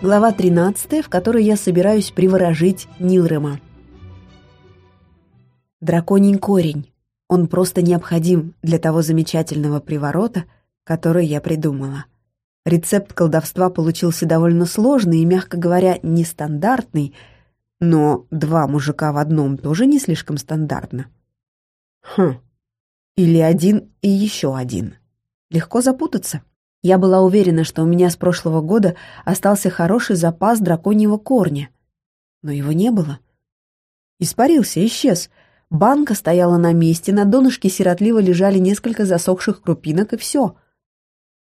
Глава 13, в которой я собираюсь приворожить Нилрема. Драконий корень. Он просто необходим для того замечательного приворота, который я придумала. Рецепт колдовства получился довольно сложный и, мягко говоря, нестандартный, но два мужика в одном тоже не слишком стандартно. Хм. Или один и еще один. Легко запутаться. Я была уверена, что у меня с прошлого года остался хороший запас драконьего корня. Но его не было. Испарился, исчез. Банка стояла на месте, на донышке сиротливо лежали несколько засохших крупинок, и все.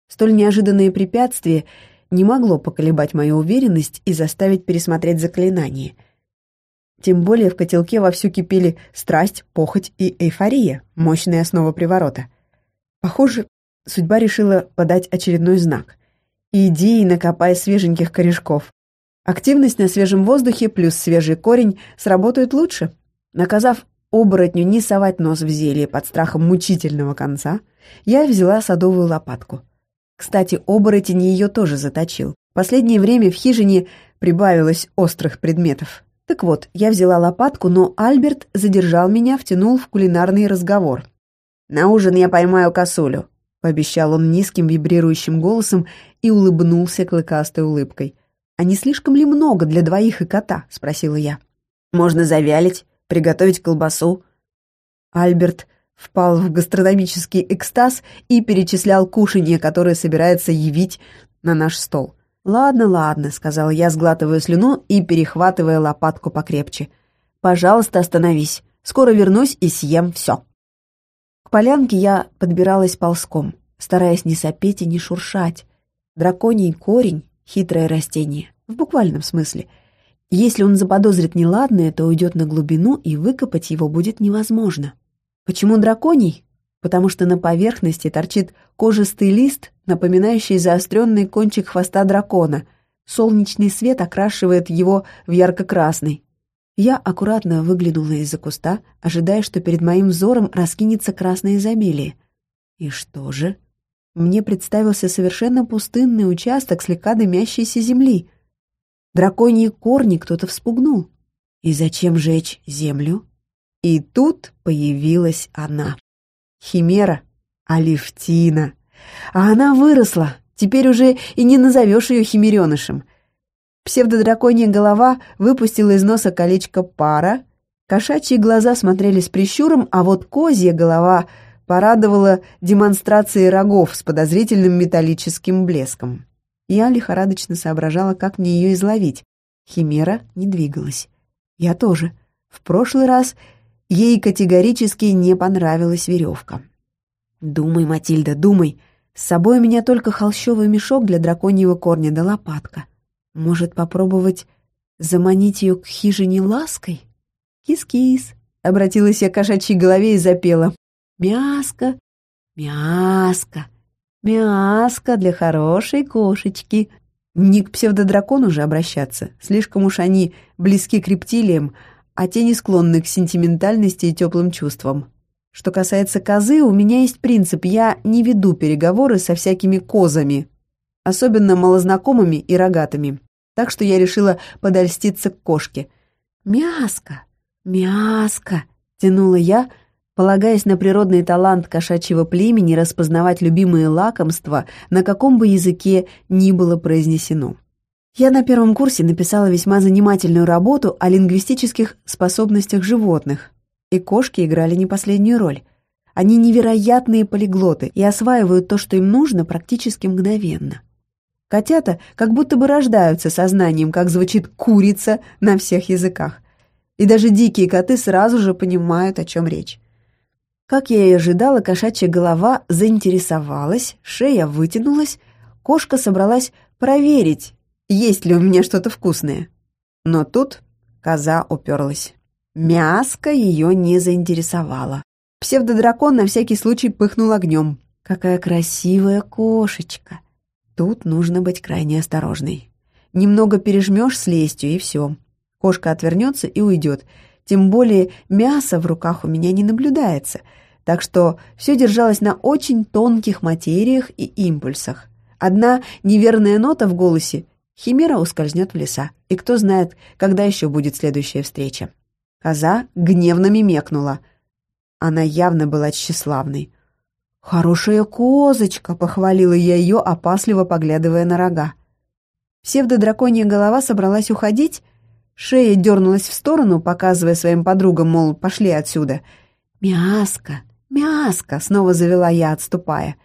Столь неожиданное препятствие не могло поколебать мою уверенность и заставить пересмотреть заклинание. Тем более в котелке вовсю кипели страсть, похоть и эйфория, мощная основа приворота. Похоже, Судьба решила подать очередной знак. «Иди и накопай свеженьких корешков. Активность на свежем воздухе плюс свежий корень сработают лучше». Наказав оборотню не совать нос в зелье под страхом мучительного конца, я взяла садовую лопатку. Кстати, оборотень ее тоже заточил. Последнее время в хижине прибавилось острых предметов. Так вот, я взяла лопатку, но Альберт задержал меня, втянул в кулинарный разговор. «На ужин я поймаю косулю пообещал он низким вибрирующим голосом и улыбнулся клыкастой улыбкой. «А не слишком ли много для двоих и кота?» — спросила я. «Можно завялить, приготовить колбасу». Альберт впал в гастрономический экстаз и перечислял кушанье, которое собирается явить на наш стол. «Ладно, ладно», — сказала я, сглатывая слюну и перехватывая лопатку покрепче. «Пожалуйста, остановись. Скоро вернусь и съем все» полянке я подбиралась ползком, стараясь не сопеть и не шуршать. Драконий корень — хитрое растение, в буквальном смысле. Если он заподозрит неладное, то уйдет на глубину, и выкопать его будет невозможно. Почему драконий? Потому что на поверхности торчит кожистый лист, напоминающий заостренный кончик хвоста дракона. Солнечный свет окрашивает его в ярко-красный. Я аккуратно выглянула из-за куста, ожидая, что перед моим взором раскинется красное изобилие. И что же? Мне представился совершенно пустынный участок слегка дымящейся земли. Драконьи корни кто-то вспугнул. И зачем жечь землю? И тут появилась она. Химера, Алевтина. А она выросла, теперь уже и не назовешь ее химеренышем. Псевдодраконья голова выпустила из носа колечко пара, кошачьи глаза смотрели с прищуром, а вот козья голова порадовала демонстрацией рогов с подозрительным металлическим блеском. Я лихорадочно соображала, как мне ее изловить. Химера не двигалась. Я тоже. В прошлый раз ей категорически не понравилась веревка. «Думай, Матильда, думай. С собой у меня только холщовый мешок для драконьего корня да лопатка. Может, попробовать заманить ее к хижине лаской? Кис-кис, обратилась я к кошачьей голове и запела. Мяско, мяско, мяско для хорошей кошечки. Не к псевдодракону же обращаться, слишком уж они близки к рептилиям, а те не склонны к сентиментальности и теплым чувствам. Что касается козы, у меня есть принцип, я не веду переговоры со всякими козами, особенно малознакомыми и рогатыми. Так что я решила подольститься к кошке. «Мяско! Мяско!» — тянула я, полагаясь на природный талант кошачьего племени распознавать любимые лакомства, на каком бы языке ни было произнесено. Я на первом курсе написала весьма занимательную работу о лингвистических способностях животных, и кошки играли не последнюю роль. Они невероятные полиглоты и осваивают то, что им нужно, практически мгновенно. Котята как будто бы рождаются со знанием, как звучит «курица» на всех языках. И даже дикие коты сразу же понимают, о чем речь. Как я и ожидала, кошачья голова заинтересовалась, шея вытянулась, кошка собралась проверить, есть ли у меня что-то вкусное. Но тут коза уперлась. Мяско ее не заинтересовало. Псевдодракон на всякий случай пыхнул огнем. «Какая красивая кошечка!» Тут нужно быть крайне осторожной. Немного пережмешь с лестью, и все. Кошка отвернется и уйдет. Тем более мясо в руках у меня не наблюдается, так что все держалось на очень тонких материях и импульсах. Одна неверная нота в голосе, Химера ускользнет в леса, и кто знает, когда еще будет следующая встреча. Коза гневно мимекнула. Она явно была тщеславной. «Хорошая козочка!» — похвалила я ее, опасливо поглядывая на рога. Псевдодраконья голова собралась уходить, шея дернулась в сторону, показывая своим подругам, мол, пошли отсюда. «Мяско! Мяско!» — снова завела я, отступая.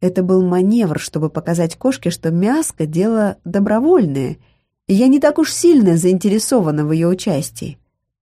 Это был маневр, чтобы показать кошке, что мяско — дело добровольное, и я не так уж сильно заинтересована в ее участии.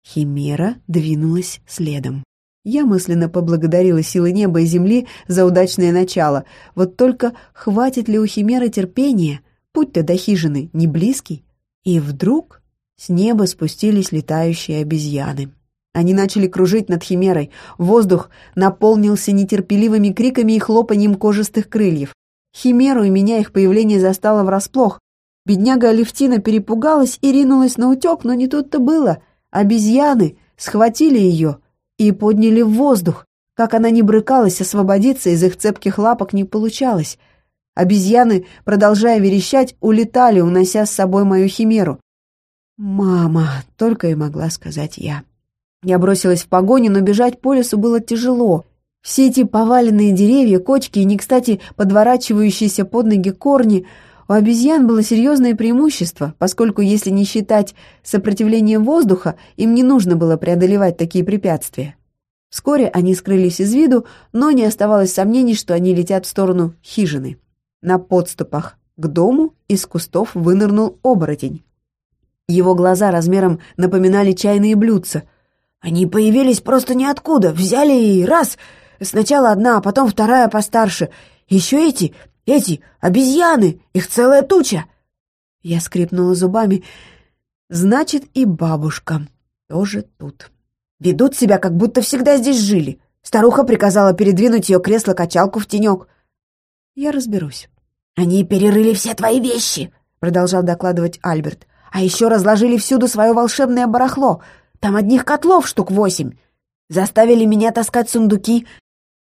Химера двинулась следом. Я мысленно поблагодарила силы неба и земли за удачное начало. Вот только хватит ли у Химеры терпения? Путь-то до хижины не близкий. И вдруг с неба спустились летающие обезьяны. Они начали кружить над Химерой. Воздух наполнился нетерпеливыми криками и хлопанием кожистых крыльев. Химеру и меня их появление застало врасплох. Бедняга Алевтина перепугалась и ринулась на утек, но не тут-то было. Обезьяны схватили ее — и подняли в воздух. Как она ни брыкалась, освободиться из их цепких лапок не получалось. Обезьяны, продолжая верещать, улетали, унося с собой мою химеру. «Мама!» — только и могла сказать я. Я бросилась в погоню, но бежать по лесу было тяжело. Все эти поваленные деревья, кочки и не кстати подворачивающиеся под ноги корни — у обезьян было серьезное преимущество, поскольку, если не считать сопротивлением воздуха, им не нужно было преодолевать такие препятствия. Вскоре они скрылись из виду, но не оставалось сомнений, что они летят в сторону хижины. На подступах к дому из кустов вынырнул оборотень. Его глаза размером напоминали чайные блюдца. Они появились просто ниоткуда, взяли и раз, сначала одна, а потом вторая постарше. Еще эти эти обезьяны! Их целая туча!» Я скрипнула зубами. «Значит, и бабушка тоже тут. Ведут себя, как будто всегда здесь жили. Старуха приказала передвинуть ее кресло-качалку в тенек. Я разберусь». «Они перерыли все твои вещи», — продолжал докладывать Альберт. «А еще разложили всюду свое волшебное барахло. Там одних котлов штук восемь. Заставили меня таскать сундуки.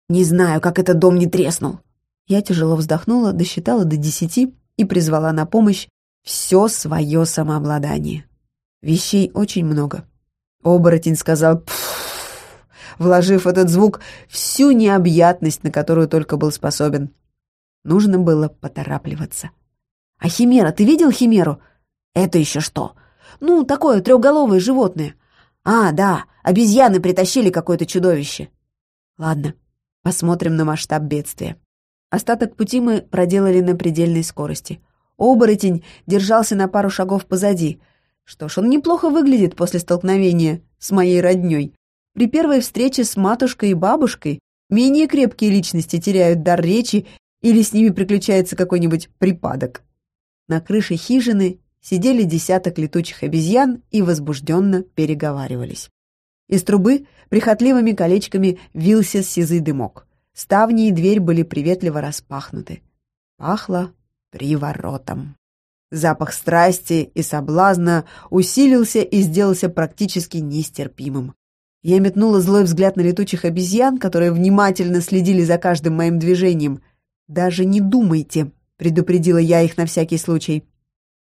Не знаю, как этот дом не треснул. Я тяжело вздохнула, досчитала до десяти и призвала на помощь все свое самообладание. Вещей очень много. Оборотень сказал вложив этот звук всю необъятность, на которую только был способен. Нужно было поторапливаться. «А химера, ты видел химеру?» «Это еще что?» «Ну, такое трехголовое животное». «А, да, обезьяны притащили какое-то чудовище». «Ладно, посмотрим на масштаб бедствия». Остаток пути мы проделали на предельной скорости. Оборотень держался на пару шагов позади. Что ж, он неплохо выглядит после столкновения с моей роднёй. При первой встрече с матушкой и бабушкой менее крепкие личности теряют дар речи или с ними приключается какой-нибудь припадок. На крыше хижины сидели десяток летучих обезьян и возбужденно переговаривались. Из трубы прихотливыми колечками вился сизый дымок. Ставни и дверь были приветливо распахнуты. Пахло приворотом. Запах страсти и соблазна усилился и сделался практически нестерпимым. Я метнула злой взгляд на летучих обезьян, которые внимательно следили за каждым моим движением. «Даже не думайте», — предупредила я их на всякий случай.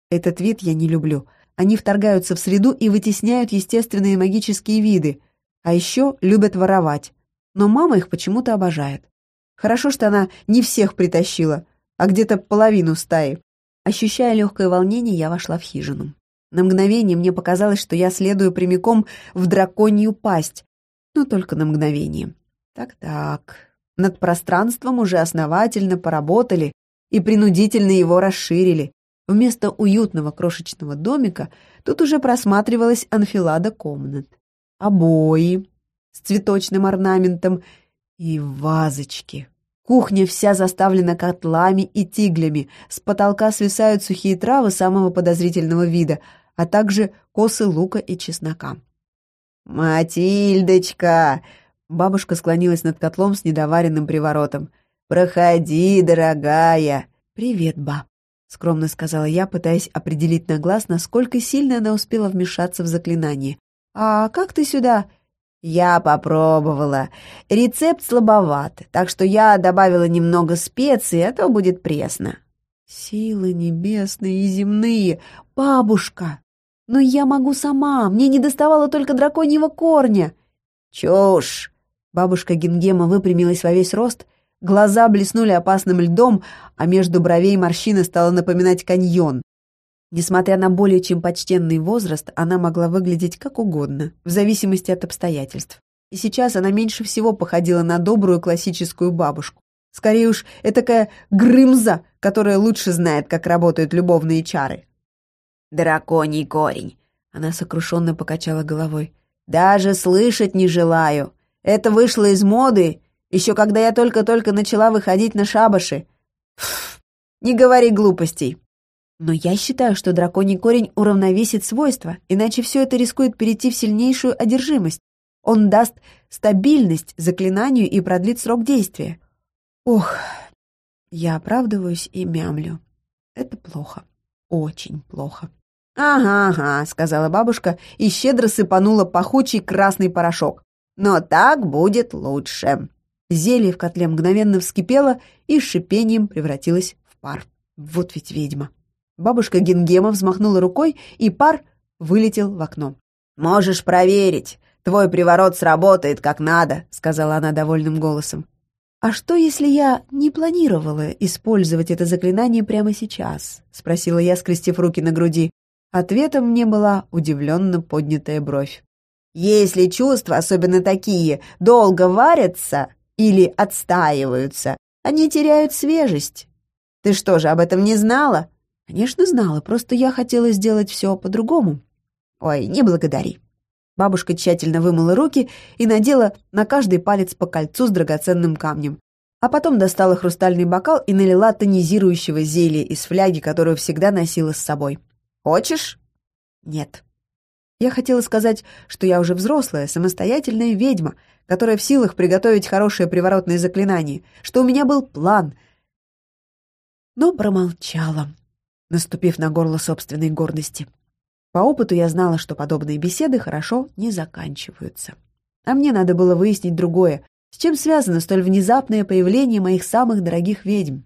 Этот вид я не люблю. Они вторгаются в среду и вытесняют естественные магические виды, а еще любят воровать но мама их почему-то обожает. Хорошо, что она не всех притащила, а где-то половину стаи. Ощущая легкое волнение, я вошла в хижину. На мгновение мне показалось, что я следую прямиком в драконью пасть, но только на мгновение. Так-так, над пространством уже основательно поработали и принудительно его расширили. Вместо уютного крошечного домика тут уже просматривалась анфилада комнат. Обои, с цветочным орнаментом и вазочки. Кухня вся заставлена котлами и тиглями, с потолка свисают сухие травы самого подозрительного вида, а также косы лука и чеснока. «Матильдочка!» Бабушка склонилась над котлом с недоваренным приворотом. «Проходи, дорогая!» «Привет, ба!» — скромно сказала я, пытаясь определить на глаз, насколько сильно она успела вмешаться в заклинание. «А как ты сюда?» Я попробовала. Рецепт слабоват, так что я добавила немного специй, а то будет пресно. Силы небесные и земные, бабушка! Но я могу сама, мне не доставало только драконьего корня. Чушь! Бабушка Гингема выпрямилась во весь рост, глаза блеснули опасным льдом, а между бровей морщина стала напоминать каньон. Несмотря на более чем почтенный возраст, она могла выглядеть как угодно, в зависимости от обстоятельств. И сейчас она меньше всего походила на добрую классическую бабушку. Скорее уж, этакая Грымза, которая лучше знает, как работают любовные чары. «Драконий корень!» Она сокрушенно покачала головой. «Даже слышать не желаю. Это вышло из моды, еще когда я только-только начала выходить на шабаши. Фу, не говори глупостей. Но я считаю, что драконий корень уравновесит свойства, иначе все это рискует перейти в сильнейшую одержимость. Он даст стабильность заклинанию и продлит срок действия. Ох, я оправдываюсь и мямлю. Это плохо. Очень плохо. «Ага, ага», — сказала бабушка и щедро сыпанула пахучий красный порошок. «Но так будет лучше». Зелье в котле мгновенно вскипело и с шипением превратилось в пар. Вот ведь ведьма. Бабушка Гингема взмахнула рукой, и пар вылетел в окно. «Можешь проверить. Твой приворот сработает как надо», — сказала она довольным голосом. «А что, если я не планировала использовать это заклинание прямо сейчас?» — спросила я, скрестив руки на груди. Ответом мне была удивленно поднятая бровь. «Если чувства, особенно такие, долго варятся или отстаиваются, они теряют свежесть. Ты что же, об этом не знала?» Конечно, знала, просто я хотела сделать все по-другому. Ой, не благодари. Бабушка тщательно вымыла руки и надела на каждый палец по кольцу с драгоценным камнем. А потом достала хрустальный бокал и налила тонизирующего зелья из фляги, которую всегда носила с собой. «Хочешь?» «Нет». Я хотела сказать, что я уже взрослая, самостоятельная ведьма, которая в силах приготовить хорошее приворотное заклинание, что у меня был план. Но промолчала, наступив на горло собственной гордости. По опыту я знала, что подобные беседы хорошо не заканчиваются. А мне надо было выяснить другое, с чем связано столь внезапное появление моих самых дорогих ведьм,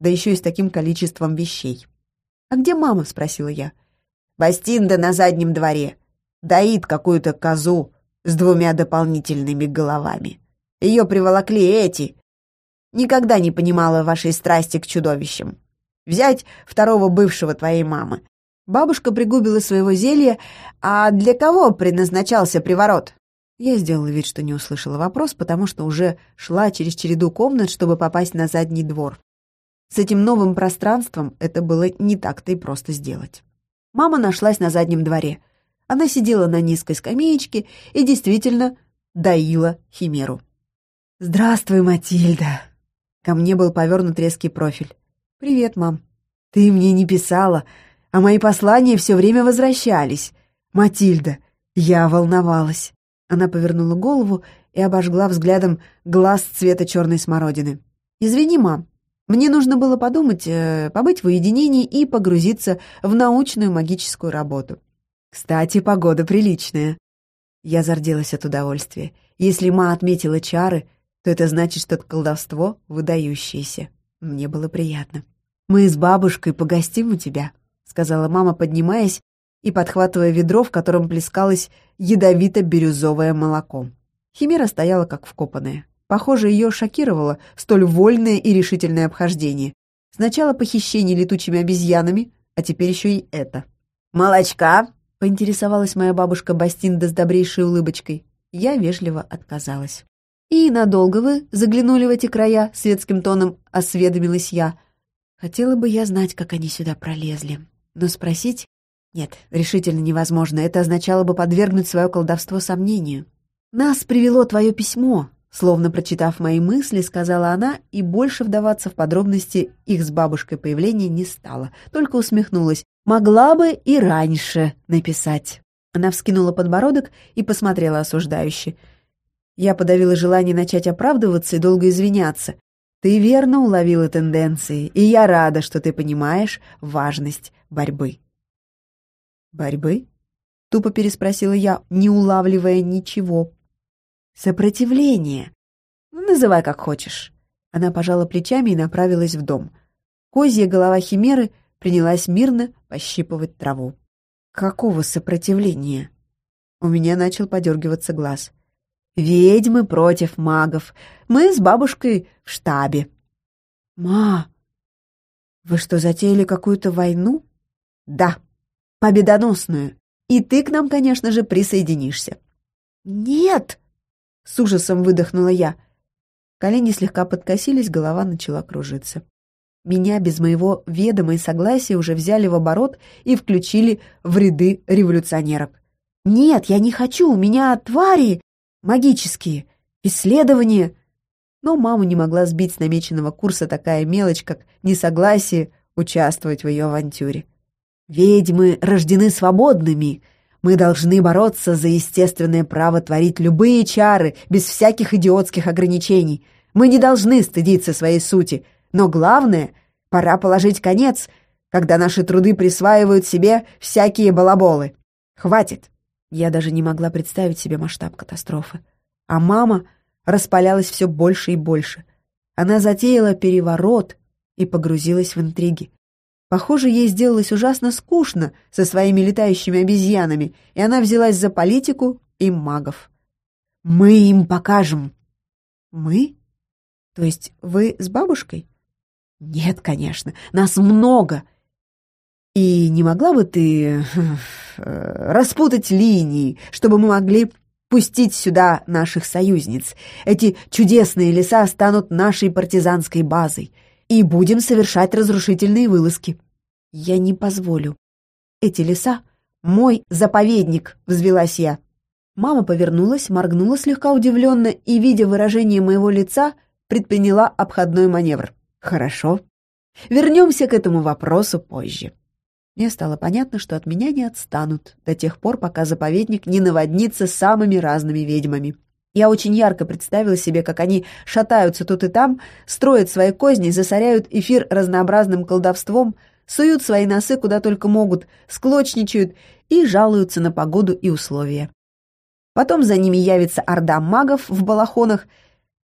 да еще и с таким количеством вещей. «А где мама?» — спросила я. «Бастинда на заднем дворе. Доит какую-то козу с двумя дополнительными головами. Ее приволокли эти. Никогда не понимала вашей страсти к чудовищам. Взять второго бывшего твоей мамы. Бабушка пригубила своего зелья, а для кого предназначался приворот? Я сделала вид, что не услышала вопрос, потому что уже шла через череду комнат, чтобы попасть на задний двор. С этим новым пространством это было не так-то и просто сделать. Мама нашлась на заднем дворе. Она сидела на низкой скамеечке и действительно доила химеру. «Здравствуй, Матильда!» Ко мне был повернут резкий профиль. «Привет, мам». «Ты мне не писала, а мои послания все время возвращались. Матильда, я волновалась». Она повернула голову и обожгла взглядом глаз цвета черной смородины. «Извини, мам, мне нужно было подумать, э, побыть в уединении и погрузиться в научную магическую работу. Кстати, погода приличная». Я зарделась от удовольствия. Если ма отметила чары, то это значит, что колдовство выдающееся. Мне было приятно. «Мы с бабушкой погостим у тебя», — сказала мама, поднимаясь и подхватывая ведро, в котором плескалось ядовито-бирюзовое молоко. Химера стояла как вкопанная. Похоже, ее шокировало столь вольное и решительное обхождение. Сначала похищение летучими обезьянами, а теперь еще и это. «Молочка?» — поинтересовалась моя бабушка Бастинда с добрейшей улыбочкой. Я вежливо отказалась. «И надолго вы заглянули в эти края?» — светским тоном осведомилась я. Хотела бы я знать, как они сюда пролезли. Но спросить... Нет, решительно невозможно. Это означало бы подвергнуть свое колдовство сомнению. «Нас привело твое письмо», Словно прочитав мои мысли, сказала она, и больше вдаваться в подробности их с бабушкой появления не стала, только усмехнулась. «Могла бы и раньше написать». Она вскинула подбородок и посмотрела осуждающе. Я подавила желание начать оправдываться и долго извиняться. Ты верно уловила тенденции, и я рада, что ты понимаешь важность борьбы. «Борьбы?» — тупо переспросила я, не улавливая ничего. «Сопротивление. Ну, называй как хочешь». Она пожала плечами и направилась в дом. Козья голова химеры принялась мирно пощипывать траву. Какого сопротивления? У меня начал подергиваться глаз. Ведьмы против магов. Мы с бабушкой в штабе. Ма, вы что, затеяли какую-то войну? Да, победоносную. И ты к нам, конечно же, присоединишься. Нет! С ужасом выдохнула я. Колени слегка подкосились, голова начала кружиться. Меня без моего ведома и согласия уже взяли в оборот и включили в ряды революционерок. «Нет, я не хочу, у меня твари магические, исследования». Но маму не могла сбить с намеченного курса такая мелочь, как несогласие участвовать в ее авантюре. «Ведьмы рождены свободными. Мы должны бороться за естественное право творить любые чары без всяких идиотских ограничений. Мы не должны стыдиться своей сути, но главное, пора положить конец, когда наши труды присваивают себе всякие балаболы. Хватит. Я даже не могла представить себе масштаб катастрофы. А мама распалялась все больше и больше. Она затеяла переворот и погрузилась в интриги. Похоже, ей сделалось ужасно скучно со своими летающими обезьянами, и она взялась за политику и магов. «Мы им покажем!» «Мы? То есть вы с бабушкой?» «Нет, конечно, нас много. И не могла бы ты э, распутать линии, чтобы мы могли пустить сюда наших союзниц? Эти чудесные леса станут нашей партизанской базой, и будем совершать разрушительные вылазки. Я не позволю. Эти леса — мой заповедник, взвелась я. Мама повернулась, моргнула слегка удивленно и, видя выражение моего лица, предприняла обходной маневр. Хорошо. Вернемся к этому вопросу позже. Мне стало понятно, что от меня не отстанут до тех пор, пока заповедник не наводнится самыми разными ведьмами. Я очень ярко представила себе, как они шатаются тут и там, строят свои козни, засоряют эфир разнообразным колдовством, суют свои носы куда только могут, склочничают и жалуются на погоду и условия. Потом за ними явится орда магов в балахонах,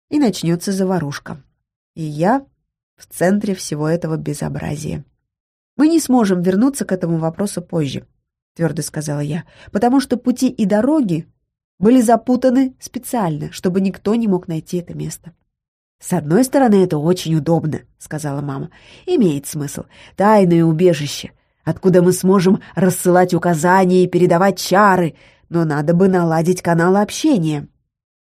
и начнется заварушка. И я в центре всего этого безобразия. «Мы не сможем вернуться к этому вопросу позже», — твердо сказала я, «потому что пути и дороги были запутаны специально, чтобы никто не мог найти это место». «С одной стороны, это очень удобно», — сказала мама. «Имеет смысл. Тайное убежище, откуда мы сможем рассылать указания и передавать чары, но надо бы наладить каналы общения».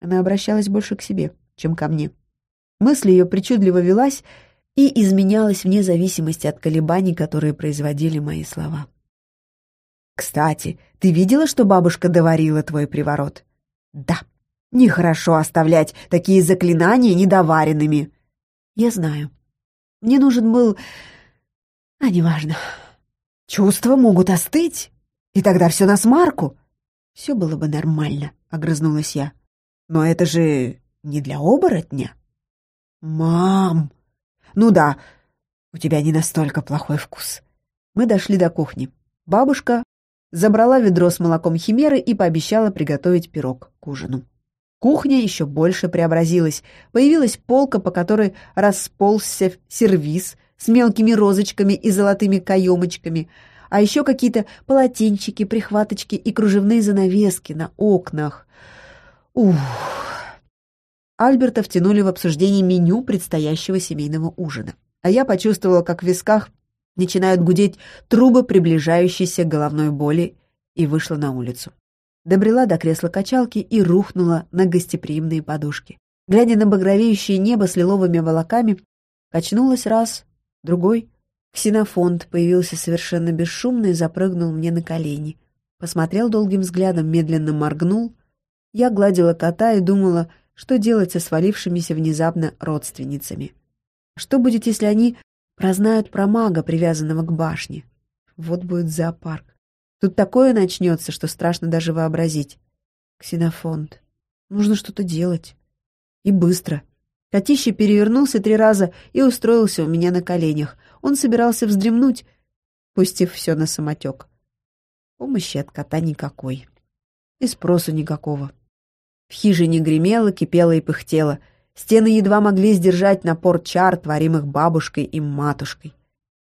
Она обращалась больше к себе, чем ко мне. Мысль ее причудливо велась, и изменялась вне зависимости от колебаний, которые производили мои слова. «Кстати, ты видела, что бабушка доварила твой приворот?» «Да. Нехорошо оставлять такие заклинания недоваренными». «Я знаю. Мне нужен был... А, неважно. Чувства могут остыть, и тогда все на смарку». «Все было бы нормально», — огрызнулась я. «Но это же не для оборотня». «Мам!» «Ну да, у тебя не настолько плохой вкус». Мы дошли до кухни. Бабушка забрала ведро с молоком химеры и пообещала приготовить пирог к ужину. Кухня еще больше преобразилась. Появилась полка, по которой расползся сервиз с мелкими розочками и золотыми каемочками, а еще какие-то полотенчики, прихваточки и кружевные занавески на окнах. Ух! Альберта втянули в обсуждение меню предстоящего семейного ужина. А я почувствовала, как в висках начинают гудеть трубы приближающейся головной боли и вышла на улицу. Добрела до кресла качалки и рухнула на гостеприимные подушки. Глядя на багровеющее небо с лиловыми волоками, качнулась раз, другой. Ксенофонт появился совершенно бесшумно и запрыгнул мне на колени. Посмотрел долгим взглядом, медленно моргнул. Я гладила кота и думала, что делать со свалившимися внезапно родственницами? Что будет, если они прознают про мага, привязанного к башне? Вот будет зоопарк. Тут такое начнется, что страшно даже вообразить. Ксенофонт. Нужно что-то делать. И быстро. Котище перевернулся три раза и устроился у меня на коленях. Он собирался вздремнуть, пустив все на самотек. Помощи от кота никакой. И спросу никакого. В хижине гремело, кипело и пыхтело. Стены едва могли сдержать напор чар, творимых бабушкой и матушкой.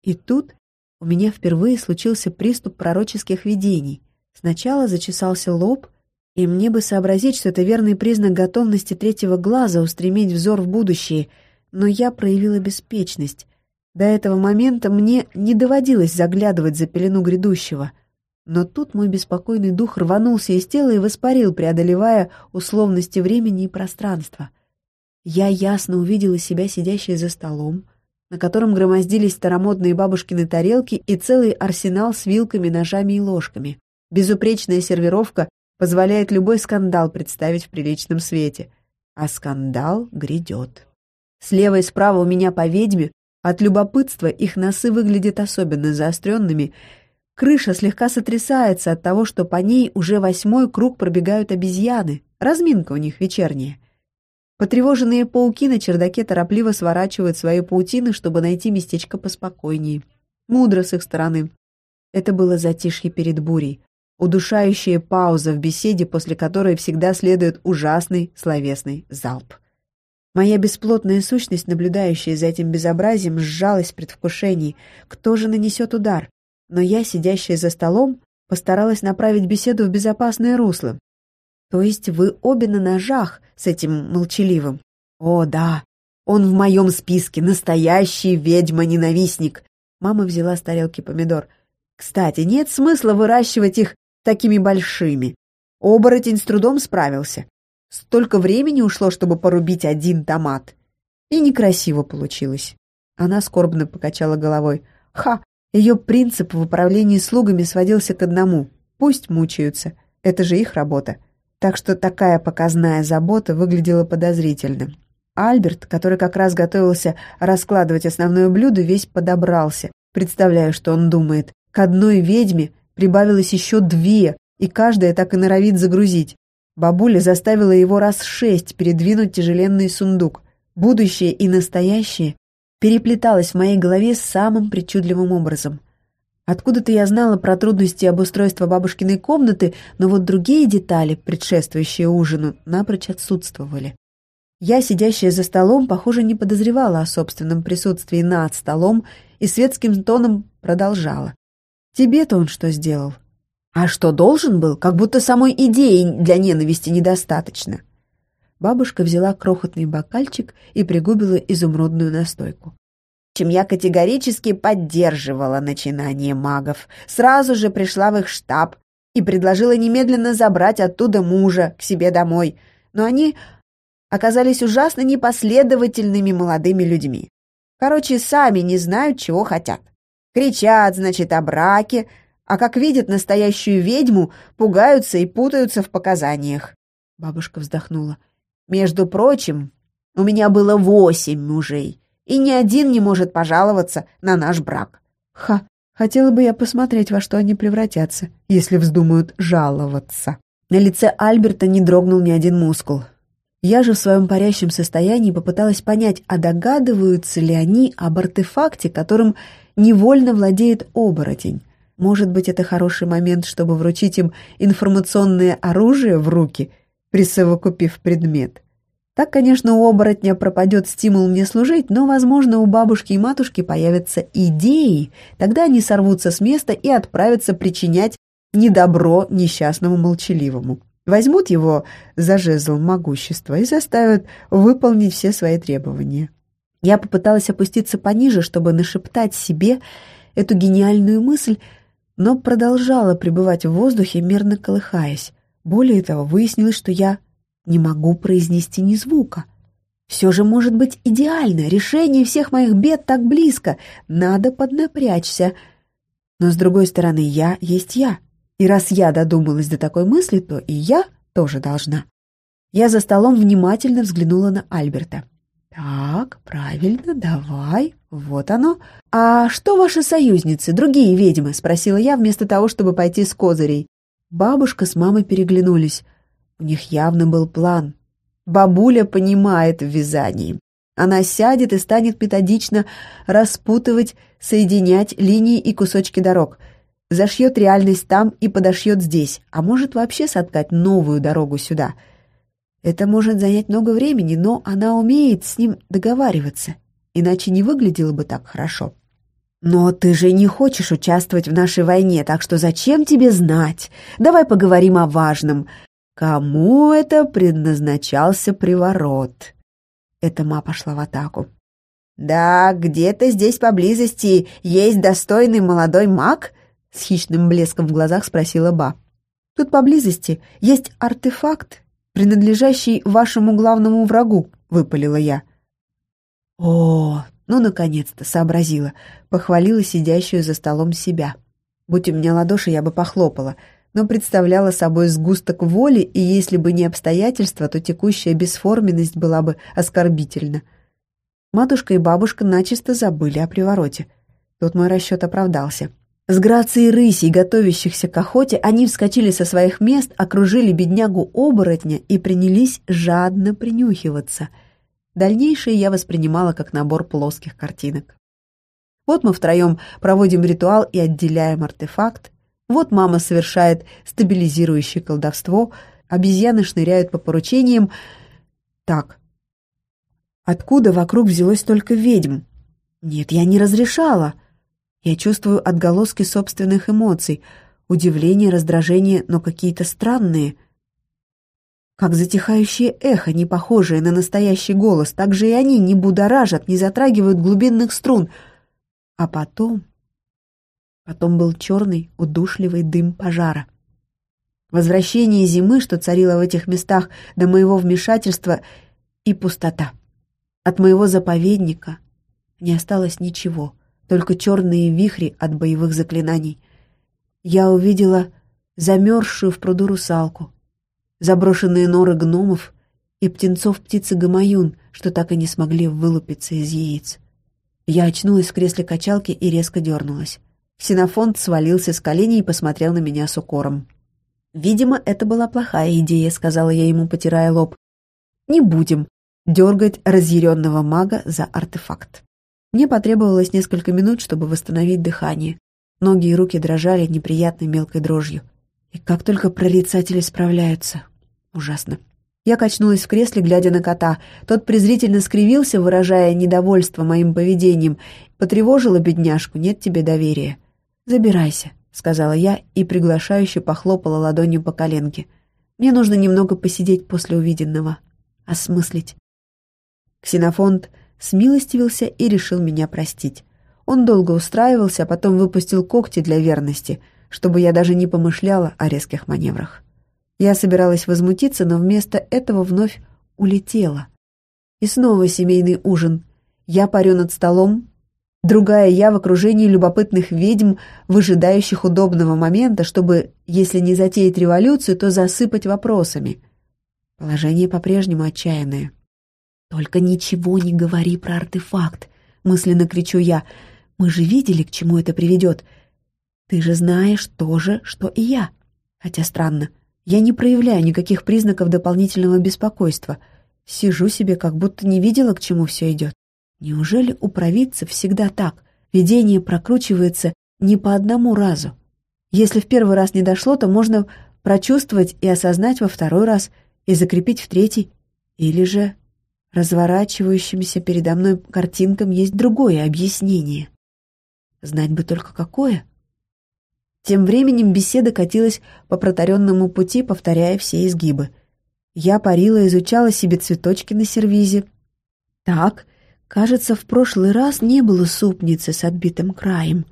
И тут у меня впервые случился приступ пророческих видений. Сначала зачесался лоб, и мне бы сообразить, что это верный признак готовности третьего глаза устремить взор в будущее, но я проявила беспечность. До этого момента мне не доводилось заглядывать за пелену грядущего. Но тут мой беспокойный дух рванулся из тела и воспарил, преодолевая условности времени и пространства — я ясно увидела себя сидящей за столом, на котором громоздились старомодные бабушкины тарелки и целый арсенал с вилками, ножами и ложками. Безупречная сервировка позволяет любой скандал представить в приличном свете. А скандал грядет. Слева и справа у меня по ведьме, от любопытства их носы выглядят особенно заостренными. Крыша слегка сотрясается от того, что по ней уже восьмой круг пробегают обезьяны. Разминка у них вечерняя. Потревоженные пауки на чердаке торопливо сворачивают свои паутины, чтобы найти местечко поспокойнее. Мудро с их стороны. Это было затишье перед бурей. Удушающая пауза в беседе, после которой всегда следует ужасный словесный залп. Моя бесплотная сущность, наблюдающая за этим безобразием, сжалась в предвкушении. Кто же нанесет удар? Но я, сидящая за столом, постаралась направить беседу в безопасное русло. То есть вы обе на ножах с этим молчаливым? О, да, он в моем списке, настоящий ведьма-ненавистник. Мама взяла с тарелки помидор. Кстати, нет смысла выращивать их такими большими. Оборотень с трудом справился. Столько времени ушло, чтобы порубить один томат. И некрасиво получилось. Она скорбно покачала головой. Ха! Ее принцип в управлении слугами сводился к одному. Пусть мучаются. Это же их работа так что такая показная забота выглядела подозрительным. Альберт, который как раз готовился раскладывать основное блюдо, весь подобрался, представляя, что он думает. К одной ведьме прибавилось еще две, и каждая так и норовит загрузить. Бабуля заставила его раз шесть передвинуть тяжеленный сундук. Будущее и настоящее переплеталось в моей голове самым причудливым образом. Откуда-то я знала про трудности обустройства бабушкиной комнаты, но вот другие детали, предшествующие ужину, напрочь отсутствовали. Я, сидящая за столом, похоже, не подозревала о собственном присутствии над столом и светским тоном продолжала. «Тебе-то он что сделал?» «А что должен был? Как будто самой идеи для ненависти недостаточно». Бабушка взяла крохотный бокальчик и пригубила изумрудную настойку чем я категорически поддерживала начинание магов. Сразу же пришла в их штаб и предложила немедленно забрать оттуда мужа к себе домой. Но они оказались ужасно непоследовательными молодыми людьми. Короче, сами не знают, чего хотят. Кричат, значит, о браке, а как видят настоящую ведьму, пугаются и путаются в показаниях. Бабушка вздохнула. Между прочим, у меня было восемь мужей и ни один не может пожаловаться на наш брак. Ха, хотела бы я посмотреть, во что они превратятся, если вздумают жаловаться. На лице Альберта не дрогнул ни один мускул. Я же в своем парящем состоянии попыталась понять, а догадываются ли они об артефакте, которым невольно владеет оборотень. Может быть, это хороший момент, чтобы вручить им информационное оружие в руки, присовокупив предмет. Так, конечно, у оборотня пропадет стимул мне служить, но, возможно, у бабушки и матушки появятся идеи. Тогда они сорвутся с места и отправятся причинять недобро несчастному молчаливому. Возьмут его за жезл могущества и заставят выполнить все свои требования. Я попыталась опуститься пониже, чтобы нашептать себе эту гениальную мысль, но продолжала пребывать в воздухе, мерно колыхаясь. Более того, выяснилось, что я не могу произнести ни звука. Все же может быть идеально, решение всех моих бед так близко, надо поднапрячься. Но, с другой стороны, я есть я, и раз я додумалась до такой мысли, то и я тоже должна. Я за столом внимательно взглянула на Альберта. «Так, правильно, давай, вот оно. А что ваши союзницы, другие ведьмы?» — спросила я вместо того, чтобы пойти с козырей. Бабушка с мамой переглянулись. У них явно был план. Бабуля понимает в вязании. Она сядет и станет методично распутывать, соединять линии и кусочки дорог. Зашьет реальность там и подошьет здесь, а может вообще соткать новую дорогу сюда. Это может занять много времени, но она умеет с ним договариваться, иначе не выглядело бы так хорошо. «Но ты же не хочешь участвовать в нашей войне, так что зачем тебе знать? Давай поговорим о важном. Кому это предназначался приворот?» Эта ма пошла в атаку. «Да, где-то здесь поблизости есть достойный молодой маг?» С хищным блеском в глазах спросила Ба. «Тут поблизости есть артефакт, принадлежащий вашему главному врагу», — выпалила я. «О, ну, наконец-то, сообразила. Похвалила сидящую за столом себя. Будь у меня ладоши, я бы похлопала, но представляла собой сгусток воли, и если бы не обстоятельства, то текущая бесформенность была бы оскорбительна. Матушка и бабушка начисто забыли о привороте. Тут мой расчет оправдался. С грацией рысей, готовящихся к охоте, они вскочили со своих мест, окружили беднягу-оборотня и принялись жадно принюхиваться — Дальнейшее я воспринимала как набор плоских картинок. Вот мы втроем проводим ритуал и отделяем артефакт. Вот мама совершает стабилизирующее колдовство. Обезьяны шныряют по поручениям. Так, откуда вокруг взялось только ведьм? Нет, я не разрешала. Я чувствую отголоски собственных эмоций. Удивление, раздражение, но какие-то странные как затихающее эхо, не похожее на настоящий голос, так же и они не будоражат, не затрагивают глубинных струн. А потом... Потом был черный, удушливый дым пожара. Возвращение зимы, что царило в этих местах до моего вмешательства, и пустота. От моего заповедника не осталось ничего, только черные вихри от боевых заклинаний. Я увидела замерзшую в пруду русалку, заброшенные норы гномов и птенцов птицы Гамаюн, что так и не смогли вылупиться из яиц. Я очнулась в кресле качалки и резко дернулась. Ксенофонт свалился с коленей и посмотрел на меня с укором. «Видимо, это была плохая идея», — сказала я ему, потирая лоб. «Не будем дергать разъяренного мага за артефакт». Мне потребовалось несколько минут, чтобы восстановить дыхание. Ноги и руки дрожали неприятной мелкой дрожью. И как только прорицатели справляются. Ужасно. Я качнулась в кресле, глядя на кота. Тот презрительно скривился, выражая недовольство моим поведением. Потревожила бедняжку, нет тебе доверия. «Забирайся», — сказала я и приглашающе похлопала ладонью по коленке. «Мне нужно немного посидеть после увиденного. Осмыслить». Ксенофонт смилостивился и решил меня простить. Он долго устраивался, а потом выпустил когти для верности, чтобы я даже не помышляла о резких маневрах. Я собиралась возмутиться, но вместо этого вновь улетела. И снова семейный ужин. Я парю над столом, другая я в окружении любопытных ведьм, выжидающих удобного момента, чтобы, если не затеять революцию, то засыпать вопросами. Положение по-прежнему отчаянное. «Только ничего не говори про артефакт», — мысленно кричу я. «Мы же видели, к чему это приведет. Ты же знаешь то же, что и я. Хотя странно, я не проявляю никаких признаков дополнительного беспокойства. Сижу себе, как будто не видела, к чему все идет. Неужели у провидца всегда так? Видение прокручивается не по одному разу. Если в первый раз не дошло, то можно прочувствовать и осознать во второй раз и закрепить в третий. Или же разворачивающимся передо мной картинкам есть другое объяснение. Знать бы только какое — тем временем беседа катилась по протаренному пути, повторяя все изгибы. Я парила, изучала себе цветочки на сервизе. Так, кажется, в прошлый раз не было супницы с отбитым краем.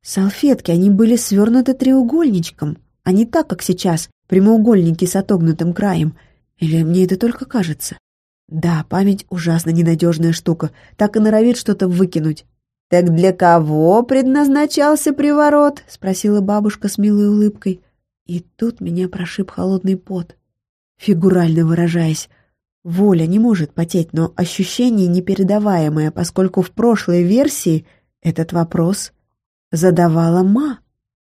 Салфетки, они были свернуты треугольничком, а не так, как сейчас, прямоугольники с отогнутым краем. Или мне это только кажется? Да, память ужасно ненадежная штука, так и норовит что-то выкинуть. «Так для кого предназначался приворот?» — спросила бабушка с милой улыбкой. И тут меня прошиб холодный пот. Фигурально выражаясь, воля не может потеть, но ощущение непередаваемое, поскольку в прошлой версии этот вопрос задавала Ма.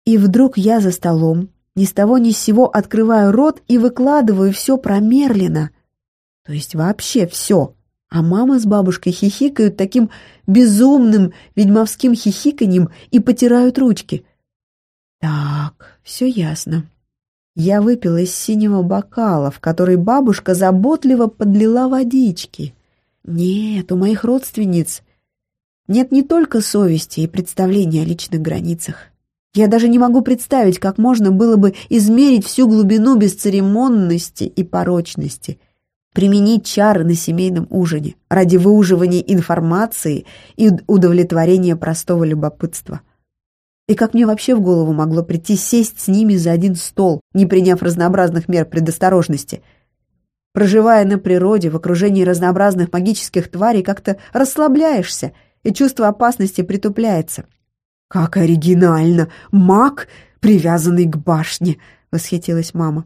И вдруг я за столом, ни с того ни с сего открываю рот и выкладываю все про Мерлина. То есть вообще все. А мама с бабушкой хихикают таким безумным ведьмовским хихиканьем и потирают ручки. Так, все ясно. Я выпила из синего бокала, в который бабушка заботливо подлила водички. Нет, у моих родственниц нет не только совести и представления о личных границах. Я даже не могу представить, как можно было бы измерить всю глубину бесцеремонности и порочности, применить чары на семейном ужине ради выуживания информации и удовлетворения простого любопытства. И как мне вообще в голову могло прийти сесть с ними за один стол, не приняв разнообразных мер предосторожности? Проживая на природе, в окружении разнообразных магических тварей, как-то расслабляешься, и чувство опасности притупляется. «Как оригинально! Маг, привязанный к башне!» — восхитилась мама.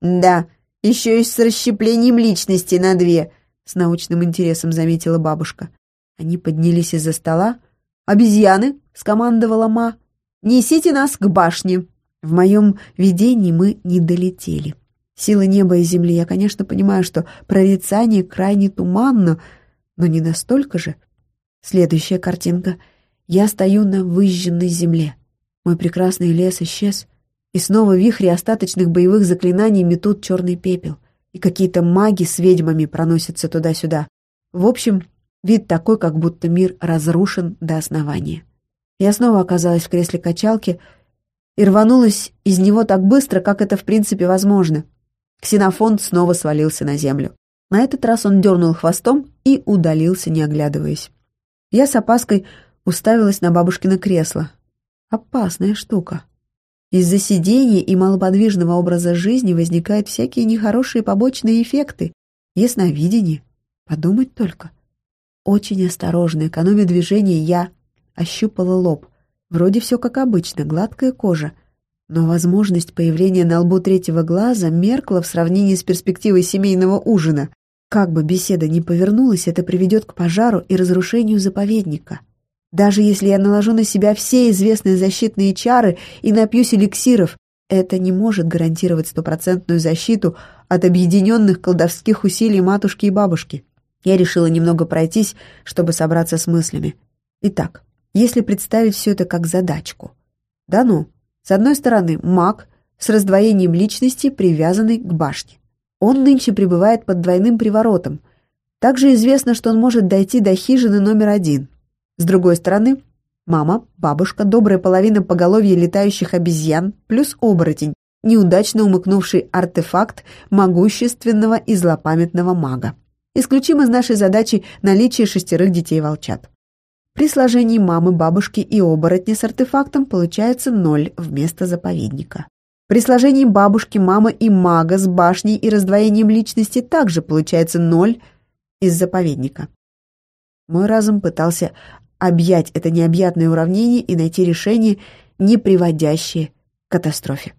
«Да, еще и с расщеплением личности на две», — с научным интересом заметила бабушка. Они поднялись из-за стола, «Обезьяны!» — скомандовала Ма. «Несите нас к башне!» В моем видении мы не долетели. Силы неба и земли, я, конечно, понимаю, что прорицание крайне туманно, но не настолько же. Следующая картинка. Я стою на выжженной земле. Мой прекрасный лес исчез, и снова вихри остаточных боевых заклинаний метут черный пепел, и какие-то маги с ведьмами проносятся туда-сюда. В общем, Вид такой, как будто мир разрушен до основания. Я снова оказалась в кресле качалки и рванулась из него так быстро, как это в принципе возможно. Ксенофонт снова свалился на землю. На этот раз он дернул хвостом и удалился, не оглядываясь. Я с опаской уставилась на бабушкино кресло. Опасная штука. Из-за сидения и малоподвижного образа жизни возникают всякие нехорошие побочные эффекты. Ясновидение. Подумать только. Очень осторожно, экономя движение, я ощупала лоб. Вроде все как обычно, гладкая кожа. Но возможность появления на лбу третьего глаза меркла в сравнении с перспективой семейного ужина. Как бы беседа ни повернулась, это приведет к пожару и разрушению заповедника. Даже если я наложу на себя все известные защитные чары и напьюсь эликсиров, это не может гарантировать стопроцентную защиту от объединенных колдовских усилий матушки и бабушки. Я решила немного пройтись, чтобы собраться с мыслями. Итак, если представить все это как задачку. Да ну, с одной стороны, маг с раздвоением личности, привязанный к башне. Он нынче пребывает под двойным приворотом. Также известно, что он может дойти до хижины номер один. С другой стороны, мама, бабушка, добрая половина поголовья летающих обезьян, плюс оборотень, неудачно умыкнувший артефакт могущественного и злопамятного мага. Исключим из нашей задачи наличие шестерых детей-волчат. При сложении мамы, бабушки и оборотня с артефактом получается ноль вместо заповедника. При сложении бабушки, мамы и мага с башней и раздвоением личности также получается ноль из заповедника. Мой разум пытался объять это необъятное уравнение и найти решение, не приводящее к катастрофе.